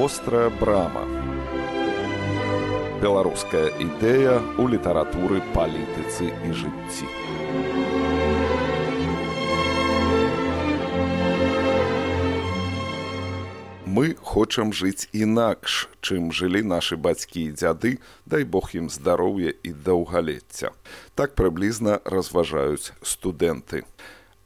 вострая брама. Беларуская ідэя ў літаратуры палітыцы і жыцці. Мы хочам жыць інакш чым жылі нашы бацькі і дзяды дай бог ім здароўя і даўгалецця. Так прыблізна разважаюць студэнты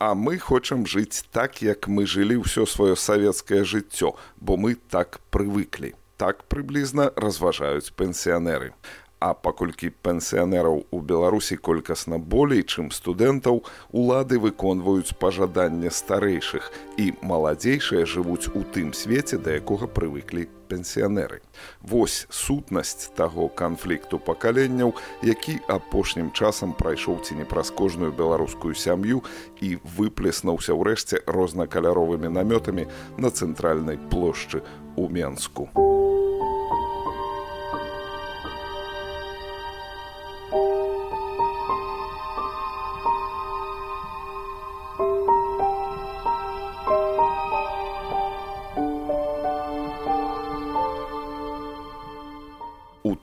а мы хочам жыць так як мы жылі ўсё сваё савецкае жыццё бо мы так прывыклі так прыблізна разважаюць пенсіянеры. А паколькі пенсіянераў у Беларусі колькасна болей, чым студэнтаў, улады выконваюць пажаданне старэйшых і маладзейшыя жывуць у тым свеце, да якога прывыклі пенсіянеры. Вось сутнасць таго канфлікту пакаленняў, які апошнім часам прайшоў ці не праз кожную беларускую сям'ю і выплеснуўся ўрэшце рознакаляровымі намётамі на цэнтральнай плошчы ў Менску.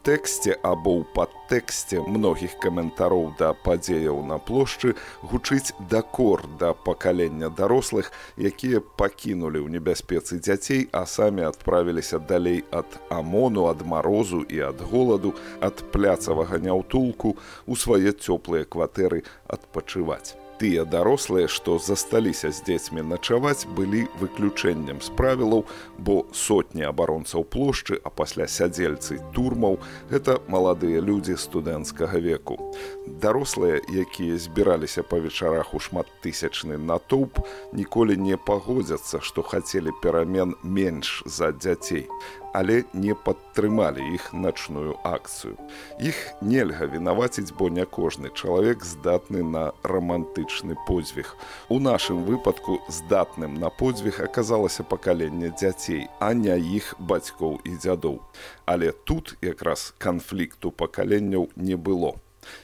Тэксце або ў падтэксце многіх каментароў да падзеяў на плошчы гучыць дакор да пакалення дарослых, якія пакінулі ў небяспецы дзяцей, а самі адправіліся далей ад амону, ад марозу і ад голаду, ад пляцавага няўтулку у свае цёплыя кватэры адпачываць тыя дарослыя, што засталіся з дзецьмі начаваць, былі выключэннем з правілаў, бо сотні абаронцаў плошчы, а пасля сядзельцы турмаў гэта маладыя людзі студэнцкага веку. Дарослыя, якія збіраліся па вечарах у шматтысячны натоўп, ніколі не пагодзяцца, што хацелі перамен менш за дзяцей але не падтрымалі іх начную акцыю. Іх нельга вінаваціць, бо не кожны чалавек здатны на рамантычны подзвіг. У нашым выпадку здатным на подзвіг аказалася пакаленне дзяцей, а не іх бацькоў і дзядоў. Але тут якраз канфлікту пакаленняў не было.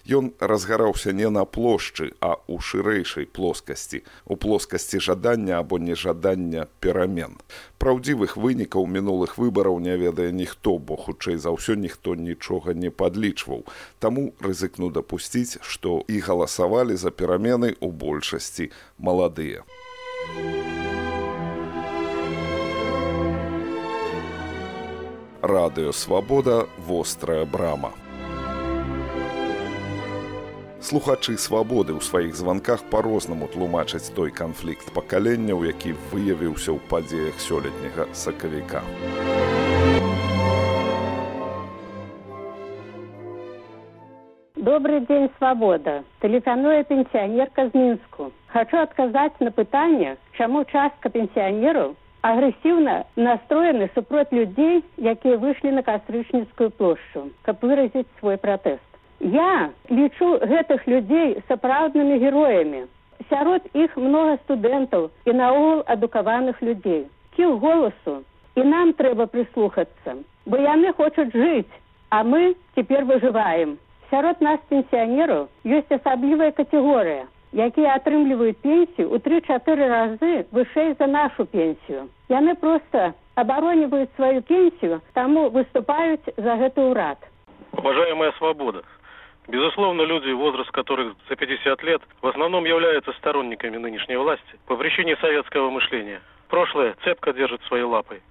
Ён разгараўся не на плошчы, а ў шырэйшай плоскасці, у плоскасці жадання або нежадання перамен. Праўдзівых вынікаў мінулых выбараў не ведае ніхто, бо хутчэй за ўсё ніхто нічога не падлічваў. Таму рызыкну дапусціць, што і галасавалі за перамены ў большасці маладыя. Радыё свабода вострая брама слухачы свабоды ў сваіх званках па-рознаму тлумачаць той канфлікт пакаленняў, які выявіўся ў падзеях сёлетняга сакавіка. Добрый дзень свабода. Тэлефануе пенсіянерка з мінску. Хочу адказаць на пытанне чаму частка пенсіянераў агрэсіўна настроены супроць людзей якія выйшлі на кастрычніцкую плошчу каб выразіць свой пратэст Я лічу гэтых людзей сапраўднымі героямі. Сярод іх многа студэнтаў і наогул адукаваных людзей. Кіл голасу і нам трэба прыслухацца, бо яны хочуць жыць, а мы цяпер выжываем. Сярод нас пенсіянераў ёсць асаблівая катэгорыя, якія атрымліваюць пенсію ў тры-чатыры разы вышэй за нашу пенсію. Яны проста абароніваюць сваю пенсію, таму выступаюць за гэты ўрад. Уважаемая свабода, Безусловно, люди, возраст которых за 50 лет, в основном являются сторонниками нынешней власти по причине советского мышления. Прошлое цепко держит своей лапой.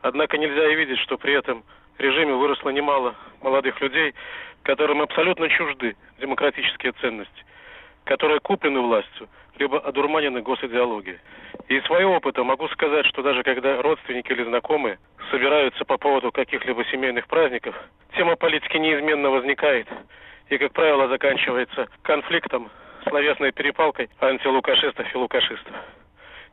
Однако нельзя и видеть, что при этом режиме выросло немало молодых людей, которым абсолютно чужды демократические ценности, которые куплены властью, либо одурманены госидеологией. И из своего опыта могу сказать, что даже когда родственники или знакомые собираются по поводу каких-либо семейных праздников, тема политики неизменно возникает – и, как правило, заканчивается конфликтом, словесной перепалкой антилукашистов и лукашистов.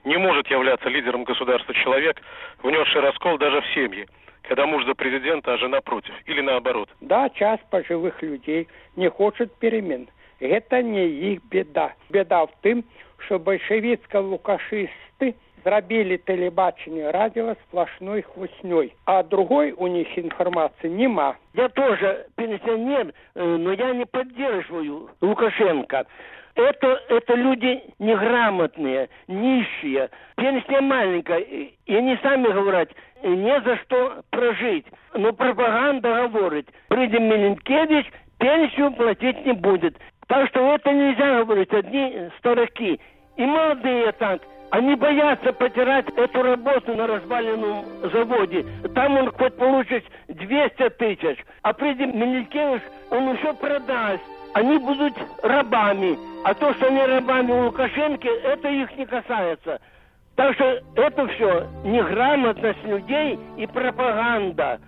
Не может являться лидером государства человек, внесший раскол даже в семье, когда муж за президента, а жена против, или наоборот. Да, часть пожилых людей не хочет перемен. Это не их беда. Беда в том, что большевицко-лукашисты зрабілі тэлебачанне радио сплошной хвостнёй а другой у них информации нема я тоже пенсионер но я не поддерживаю лукашенко это, это люди неграмотные, нищие, пенсия маленькая, и они сами говорят, не за что прожить. Но пропаганда говорит, придем Миленкевич, пенсию платить не будет. Так что это нельзя говорить, одни старики. И молодые так, они боятся потерять эту работу на разваленном заводе. Там он хоть получит 200 тысяч, а придем Миленкевич, он еще продаст они будут рабами. А то, что они рабами у Лукашенко, это их не касается. Так что это все неграмотность людей и пропаганда.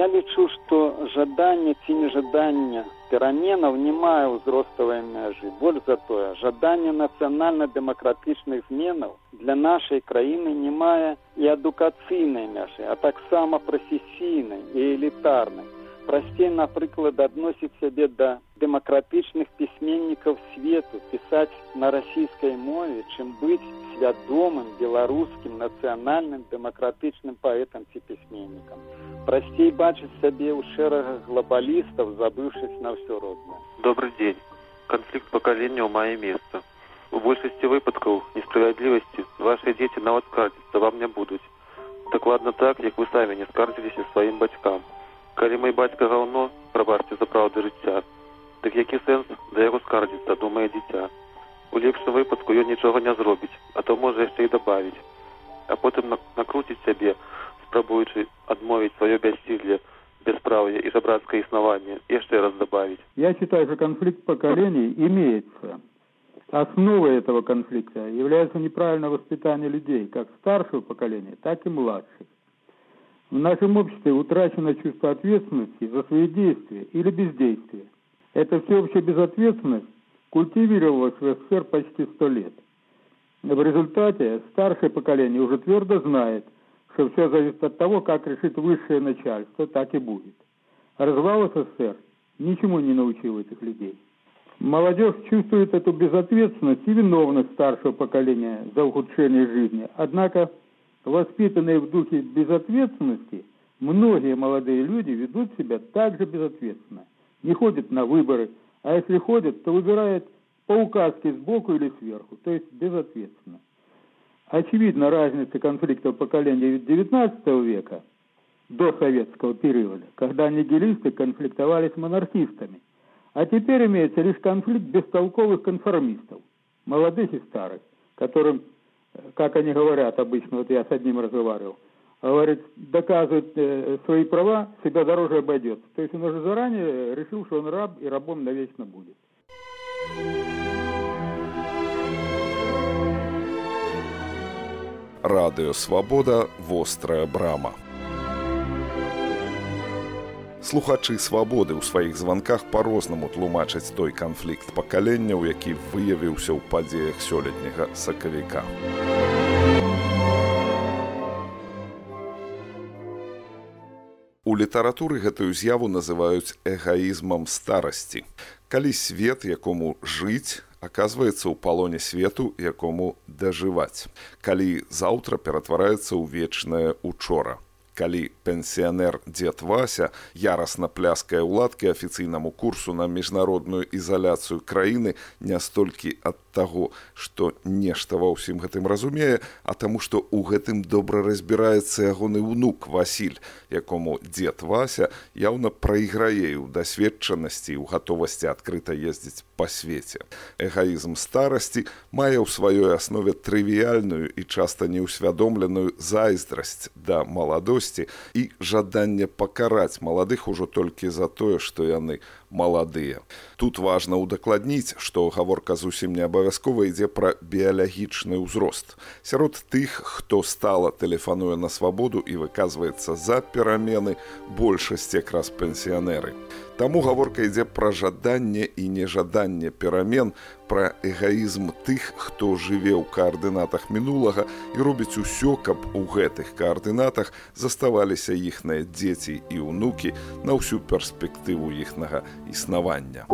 Я лічу, што жаданне ці нежаданне пераменаў не мае ўзроставай мяжы. Больш за тое, жаданне нацыянальна-дэмакратычных зменаў для нашай краіны не мае і адукацыйнай мяжы, а таксама прафесійнай і элітарнай. Прасцей, напрыклад, адносіць сябе да дэмакратычных пісьменнікаў свету, пісаць на расійскай мове, чым быць свядомым беларускім нацыянальным дэмакратычным паэтам ці пісьменнікам прасцей бачыць сябе ў шэрагах глобалістаў забыўшись на ўсё роднае добрый день. Конфликт поколенняў мае месца у большасці выпадкаў несправядлівасці ваши дзеці нават скардзіцца вам не будуць дакладна так як вы самі не скардзіліся сваім бацькам калі мой бацька гаўно прабачце за праўды жыцця дык які сэнс да яго скардзіцца думае дзіця у лепшым выпадку ён нічога не зробіць а то можа яшчэ і дабавіць а потым накруціць сябе спрабуючы адмовіць свое бяссилие бесправие и жабратское основание. Еще раз добавить. Я считаю, что конфликт поколений имеется. Основой этого конфликта является неправильное воспитание людей, как старшего поколения, так и младших. В нашем обществе утрачено чувство ответственности за свои действия или бездействие. Эта всеобщая безответственность культивировалась в СССР почти сто лет. В результате старшее поколение уже твердо знает – что все зависит от того, как решит высшее начальство, так и будет. Развал СССР ничему не научил этих людей. Молодежь чувствует эту безответственность и виновность старшего поколения за ухудшение жизни. Однако, воспитанные в духе безответственности, многие молодые люди ведут себя также безответственно. Не ходят на выборы, а если ходят, то выбирают по указке сбоку или сверху, то есть безответственно. Очевидна разница конфликтов поколения XIX века до советского периода, когда нигилисты конфликтовали с монархистами. А теперь имеется лишь конфликт бестолковых конформистов, молодых и старых, которым, как они говорят обычно, вот я с одним разговаривал, говорит, доказывает э, свои права, себя дороже обойдется. То есть он уже заранее решил, что он раб и рабом навечно будет. радыё свабода вострая брама слухачы свабоды ў сваіх званках па-рознаму тлумачаць той канфлікт пакаленняў які выявіўся ў падзеях сёлетняга сакавіка літаратуры гэтую з'яву называюць эгаізмам старасці калі свет якому жыць оказывается ў палоне свету якому дажываць. Калі заўтра ператвараецца ў вечнае учора калі пенсіянер дзед вася ярасна пляскае ўладкі афіцыйнаму курсу на міжнародную ізаляцыю краіны не столькі ад таго што нешта ва ўсім гэтым разумее а таму што ў гэтым добра разбіраецца ягоны ўнук васіль якому дзед вася яўна прайграе ў дасведчанасці ў гатовасці адкрыта ездзіць па свеце. Эгаізм старасці мае ў сваёй аснове трывіяльную і часта неўсвядомленую зайздрасць да маладосці і жаданне пакараць маладых ужо толькі за тое што яны маладыя. Тут важна ўдакладніць, што гаворка зусім не абавязкова ідзе пра біялагічны ўзрост. Сярод тых, хто стала тэлефануе на свабоду і выказваецца за перамены большасць якраз пенсіянеры. Таму гаворка ідзе пра жаданне і нежаданне перамен, пра эгаізм тых, хто жыве ў каардынатах мінулага і робіць усё, каб у гэтых каардынатах заставаліся іхныя дзеці і ўнукі на ўсю перспектыву іхнага існавання.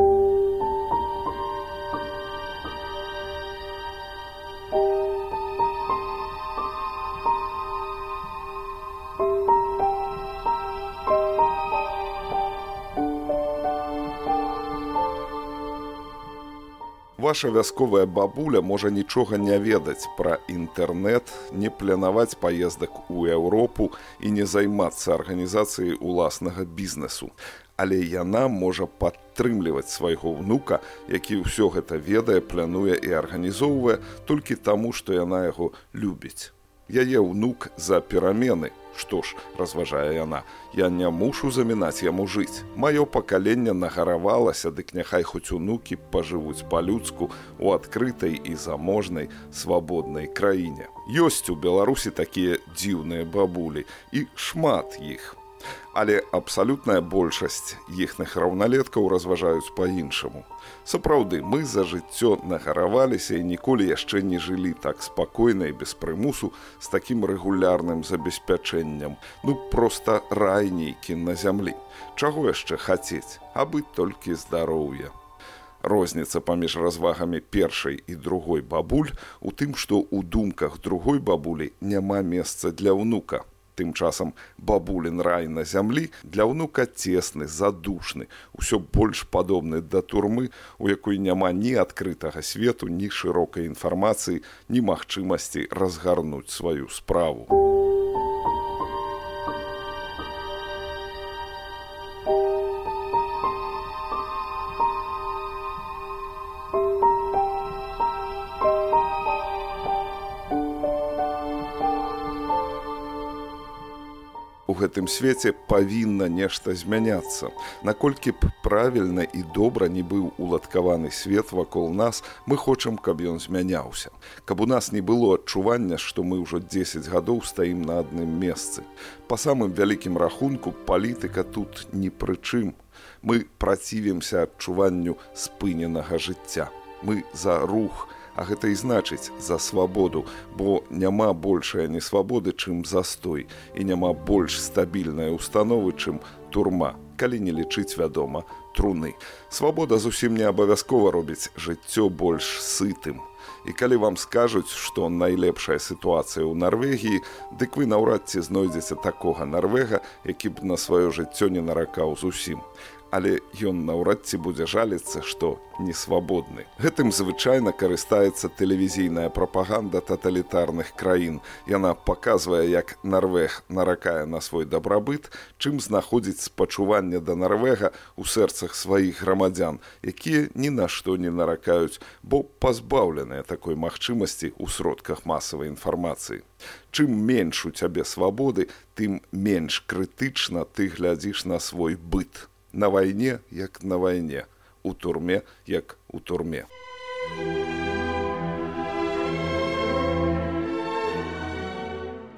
ваша вясковая бабуля можа нічога не ведаць пра інтэрнэт, не планаваць паездак у Еўропу і не займацца арганізацыяй уласнага бізнесу. Але яна можа падтрымліваць свайго ўнука, які ўсё гэта ведае, плануе і арганізоўвае толькі таму, што яна яго любіць. Яе ўнук за перамены, Што ж, разважае яна, я не мушу замінаць яму жыць. Маё пакаленне нагаравалася, дык няхай хоць унукі пажывуць па-людску у адкрытай і заможнай свабоднай краіне. Ёсць у Беларусі такія дзіўныя бабулі і шмат іх. Але абсалютная большасць іхных раўналеткаў разважаюць па-іншаму. Сапраўды, мы за жыццё нагараваліся і ніколі яшчэ не жылі так спакойна і без прымусу з такім рэгулярным забеспячэннем. Ну проста рай нейкі на зямлі. Чаго яшчэ хацець, абы толькі здароўя. Розніца паміж развагамі першай і другой бабуль у тым, што ў думках другой бабулі няма месца для ўнука. Тым часам бабулін рай на зямлі для ўнука цесны, задушны, усё больш падобны да турмы, у якой няма ні адкрытага свету, ні шырокай інфармацыі, ні магчымасці разгарнуць сваю справу. Гэтым свеце павінна нешта змяняцца. Наколькі б правільна і добра не быў уладкаваны свет вакол нас, мы хочам, каб ён змяняўся. Каб у нас не было адчування, што мы ўжо 10 гадоў стаім на адным месцы. Па самым вялікім рахунку палітыка тут ні пры чым. Мы працівімся адчуванню спыненага жыцця. Мы за рух, А гэта і значыць за свабоду, бо няма большая несвабоды, чым застой і няма больш стабільнай установы, чым турма, калі не лічыць вядома труны. Свабода зусім не абавязкова робіць жыццё больш сытым. І калі вам скажуць, што найлепшая сітуацыя ў Нарвегіі, дык вы наўрад ці знойдзеце такога нарвега, які б на сваё жыццё не наракаў зусім але ён наўрад ці будзе жаліцца, што не свабодны. Гэтым звычайна карыстаецца тэлевізійная прапаганда таталітарных краін. Яна паказвае, як Нарвег наракае на свой дабрабыт, чым знаходзіць спачуванне да Нарвега ў сэрцах сваіх грамадзян, якія ні на што не наракаюць, бо пазбаўленыя такой магчымасці ў сродках масавай інфармацыі. Чым менш у цябе свабоды, тым менш крытычна ты глядзіш на свой быт на вайне як на вайне у турме як у турме.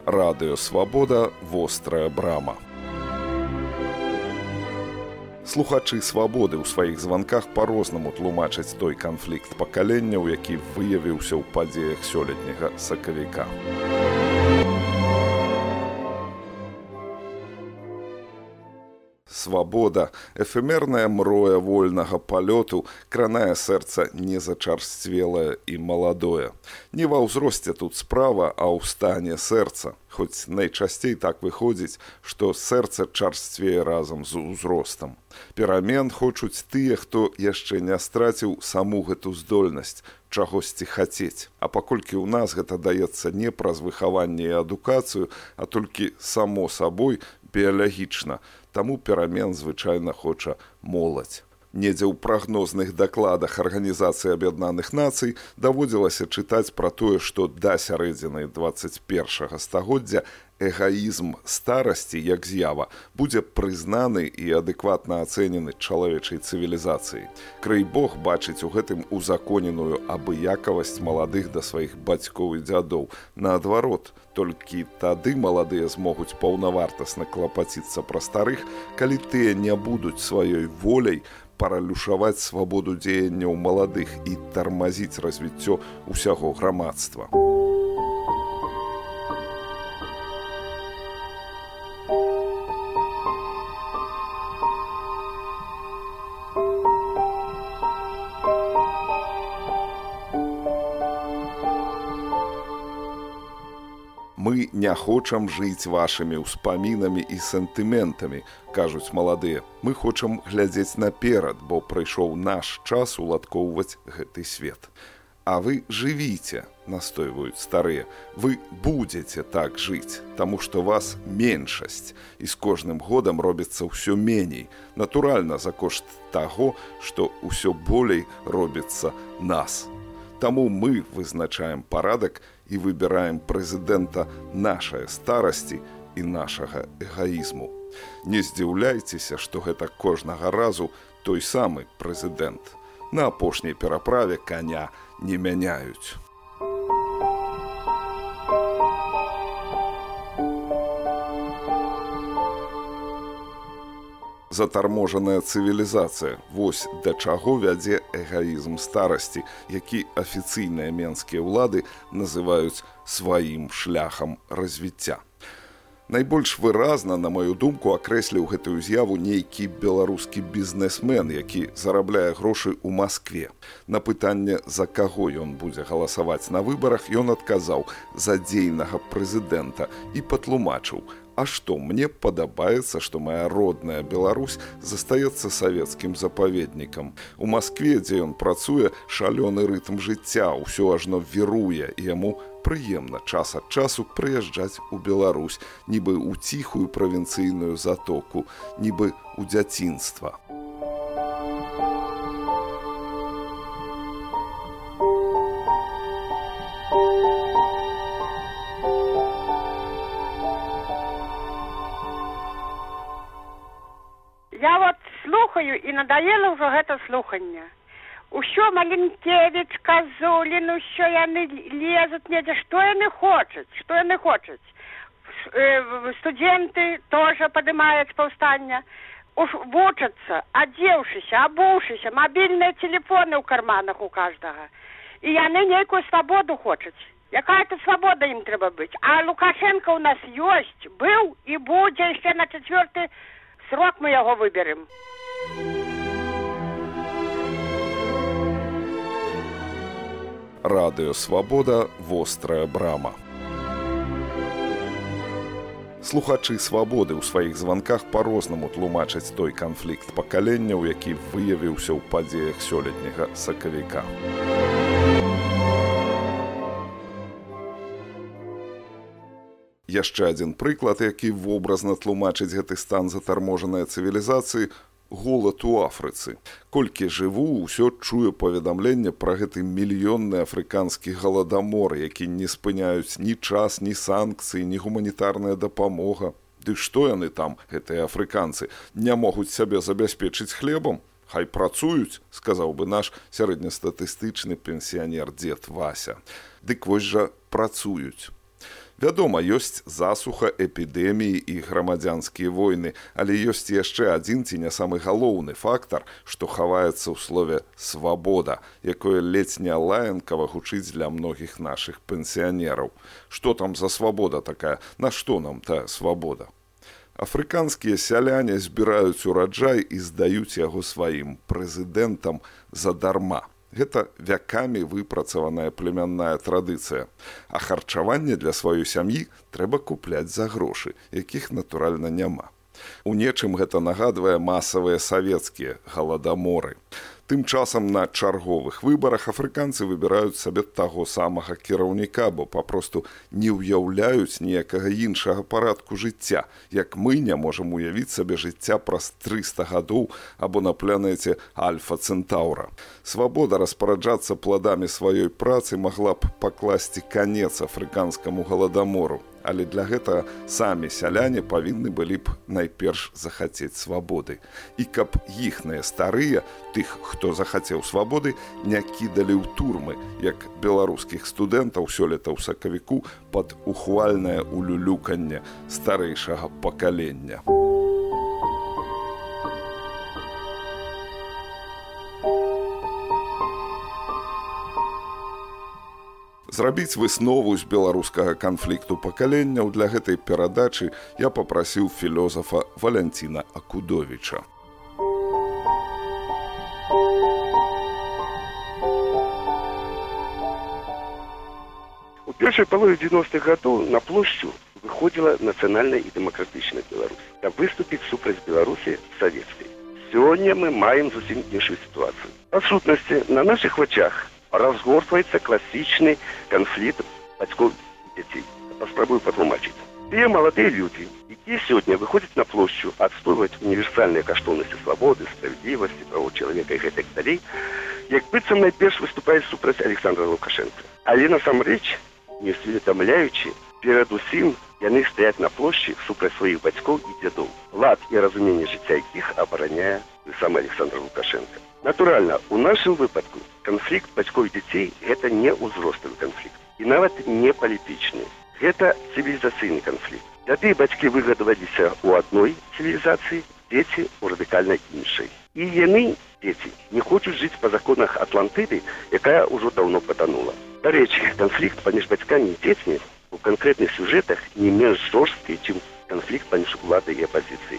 Радыё свабода вострая брама слухачы свабоды ў сваіх званках па-рознаму тлумачаць той канфлікт пакаленняў які выявіўся ў падзеях сёлетняга сакавіка свабода, эфемерная мроя вольнага палёту кранае сэрца незачарсцвелае і маладое. Не ва ўзросце тут справа, а ў стане сэрца. Хоць найчасцей так выходзіць, што сэрца чарсцвее разам з узростам. Перамен хочуць тыя, хто яшчэ не страціў саму гэту здольнасць чагосьці хацець. А паколькі ў нас гэта даецца не праз выхаванне і адукацыю, а толькі само сабой біялагічна, таму перамен звычайна хоча моладзь. Недзе ў прагнозных дакладах арганізацыі аб'яднаных нацый даводзілася чытаць пра тое, што да сярэдзіны 21 стагоддзя эгаізм старасці як з'ява будзе прызнаны і адэкватна ацэнены чалавечай цывілізацыі. Крый Бог бачыць у гэтым узаконеную абыякавасць маладых да сваіх бацькоў і дзядоў. Наадварот, толькі тады маладыя змогуць паўнавартасна клапаціцца пра старых, калі тыя не будуць сваёй воляй, паралюшаваць свабоду дзеянняў маладых і тармазіць развіццё ўсяго грамадства. Не хочам жыць вашымі ўспамінамі і сентыментамі, кажуць маладыя. Мы хочам глядзець наперад, бо прыйшоў наш час уладкоўваць гэты свет. А вы жывіце, настойваюць старыя. Вы будзеце так жыць, таму што вас меншасць і з кожным годам робіцца ўсё меней. Натуральна, за кошт таго, што ўсё болей робіцца нас. Таму мы вызначаем парадак і выбіраем прэзідэнта нашай старасці і нашага эгаізму. Не здзіўляйцеся, што гэта кожнага разу той самы прэзідэнт. На апошняй пераправе каня не мяняюць. Затарможаная цывілізацыя. Вось да чаго вядзе эгаізм старасці, які афіцыйныя менскія ўлады называюць сваім шляхам развіцця. Найбольш выразна, на маю думку, акрэсліў гэтую з'яву нейкі беларускі бізнесмен, які зарабляе грошы ў Маскве. На пытанне, за каго ён будзе галасаваць на выбарах, ён адказаў за дзейнага прэзідэнта і патлумачыў, А што мне падабаецца, што моя родная Беларусь застаецца савецкім запаведнікам. У Маскве, дзе ён працуе, шалёны рытм жыцця ўсё ажно віруе і яму прыемна час ад часу прыязджаць у Беларусь, нібы ў ціхую правінцыйную затоку, нібы ў дзяцінства. Надоело ўжо гэта слуханне усё маленкевич казулін усё яны лезуць недзе што яны хочуць што яны хочуць э, студэнты тоже падымаюць паўстання уж вучацца адзеўшыся абуўшыся мабільныя телефоны ў карманах у каждага і яны нейкую свабоду хочуць якая то свабода ім трэба быць а лукашенко у нас ёсць быў і будзе яшчэ на чацвёрты срок мы яго выберем Радыё Свабода вострая брама. Слухачы свабоды ў сваіх званках па-рознаму тлумачаць той канфлікт пакаленняў, які выявіўся ў падзеях сёлетняга сакавіка. Яшчэ адзін прыклад, які вобразна тлумачыць гэты стан затарможанай цывілізацыі, голад у Афрыцы. Колькі жыву, ўсё чую паведамленне пра гэты мільённы афрыканскі галадамор, які не спыняюць ні час, ні санкцыі, ні гуманітарная дапамога. Ды што яны там, гэтыя афрыканцы, не могуць сябе забяспечыць хлебам. Хай працуюць, сказаў бы наш сярэднестатыстычны пенсіянер дзед Вася. Дык вось жа працуюць. Вядома, ёсць засуха эпідэміі і грамадзянскія войны, але ёсць яшчэ адзін ці не самы галоўны фактар, што хаваецца ў слове свабода, якое не лаянкава гучыць для многіх нашых пенсіянераў. Што там за свабода такая, Нашто нам тая свабода? Афрыканскія сяляне збіраюць ураджай і здаюць яго сваім прэзідэнтам задарма. Гэта вякамі выпрацаваная племянная традыцыя. А харчаванне для сваёй сям'і трэба купляць за грошы, якіх натуральна няма. У нечым гэта нагадвае масавыя савецкія галадаморы. Тым часам на чарговых выбарах афрыканцы выбіраюць сабе таго самага кіраўніка, бо папросту не ўяўляюць ніякага іншага парадку жыцця, як мы не можам уявіць сабе жыцця праз 300 гадоў або на планеце альфа цэнтаўра. Свабода распараджацца пладамі сваёй працы магла б пакласці канец афрыканскаму галадамору. Але для гэтага самі сяляне павінны былі б найперш захацець свабоды. І каб іхныя старыя тых хто захацеў свабоды не кідалі ў турмы як беларускіх студэнтаў сёлета ў сакавіку пад ухвальнае улюлюканне старэйшага пакалення зрабіць выснову з беларускага канфлікту пакаленняў для гэтай перадачы я попрасіў філёзафа валянціна акудовіча. У першай палове 90-х гадоў на плошчу выходзіла нацыянальная і дэмакратычная беларусь каб выступіць супраць беларусі савецкай. Сёння мы маем зусім іншую сітуацыю. Па сутнасці на наших вачах разгортваецца класічны канфлікт бацькоў дзяцей паспрабую патлумачыць тыя маладыя людзі якія сёння выходзяць на плошчу адстойваць універсальныя каштоўнасці свабоды справядлівасці правоў чалавека і гэтак далей. Як быццам найперш выступаюць супраць александра лукашенко. Але насамрэч не сведамляючы перадусім яны стаяць на плошчы супраць сваіх бацькоў і дзядоў. Лад і разуменне жыцця якіх абараняе сам александр лукашенко Натуральна, у нашым выпадку канфлікт бацькоў дзяцей гэта не ўзроставы канфлікт і нават не палітычны. Гэта цывілізацыйны канфлікт. Тады бацькі выгадаваліся ў адной цывілізацыі, дзеці ў радыкальна іншай. І яны дзеці не хочуць жыць па законах атлантыды, якая ўжо даўно патанула. Дарэчы, канфлікт паміж бацькамі і дзецьмі у канкрэтных сюжэтах не менш жорсткі, чым канфлікт паміж уладай і апазіцыяй.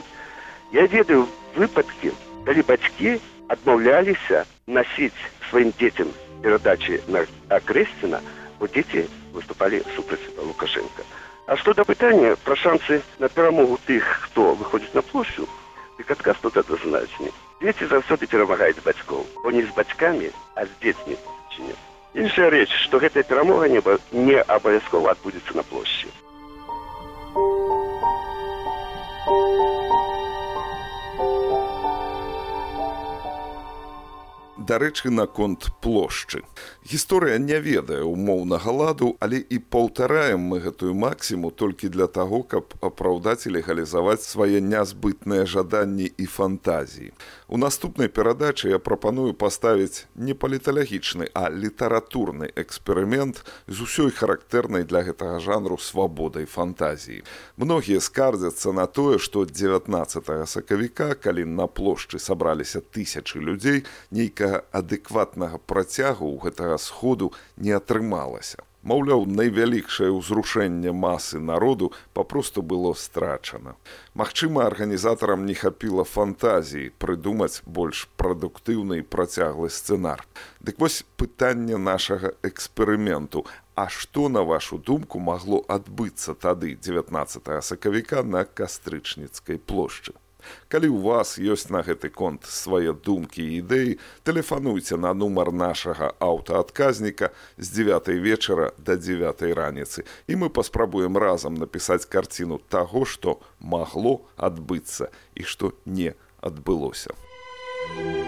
Я ведаю выпадкі, калі бацькі адмаўляліся насіць сваім дзецям перадачы на акрэсціна бо дзеці выступалі супраць лукашенко. А што да пытання пра шансы на перамогу тых хто выходзіць на плошчу дык адказ тут адназначны дзеці заўсёды перамагаюць бацькоў бо не з бацькамі а з дзецьмі не іншая рэч што гэтая перамога неба не абавязкова адбудзецца на плошчы дарэчы наконт плошчы. Гісторыя не ведае умоўнага ладу але і паўтараем мы гэтую максіму толькі для таго каб апраўдаць і легалізаваць свае нязбытныя жаданні і фантазіі. У наступнай перадачы я прапаную паставіць не паліталагічны а літаратурны эксперымент з усёй характэрнай для гэтага жанру свабодай фантазіі. Многія скардзяцца на тое што 19 сакавіка калі на плошчы сабраліся тысячы людзей нейкага адэкватнага працягу ў гэтага сходу не атрымалася. Маўляў, найвялікшае ўзрушэнне масы народу папросту было страчана. Магчыма, арганізатарам не хапіла фантазіі прыдумаць больш прадуктыўны і працяглы сцэнар. Дык вось пытанне нашага эксперыменту. А што, на вашу думку, магло адбыцца тады 19 сакавіка на кастрычніцкай плошчы? Калі ў вас ёсць на гэты конт свае думкі і ідэі, тэлефануйце на нумар нашага аўтаадказніка з 9 вечара да 9 раніцы і мы паспрабуем разам напісаць карціну таго, што магло адбыцца і што не адбылося. Thank you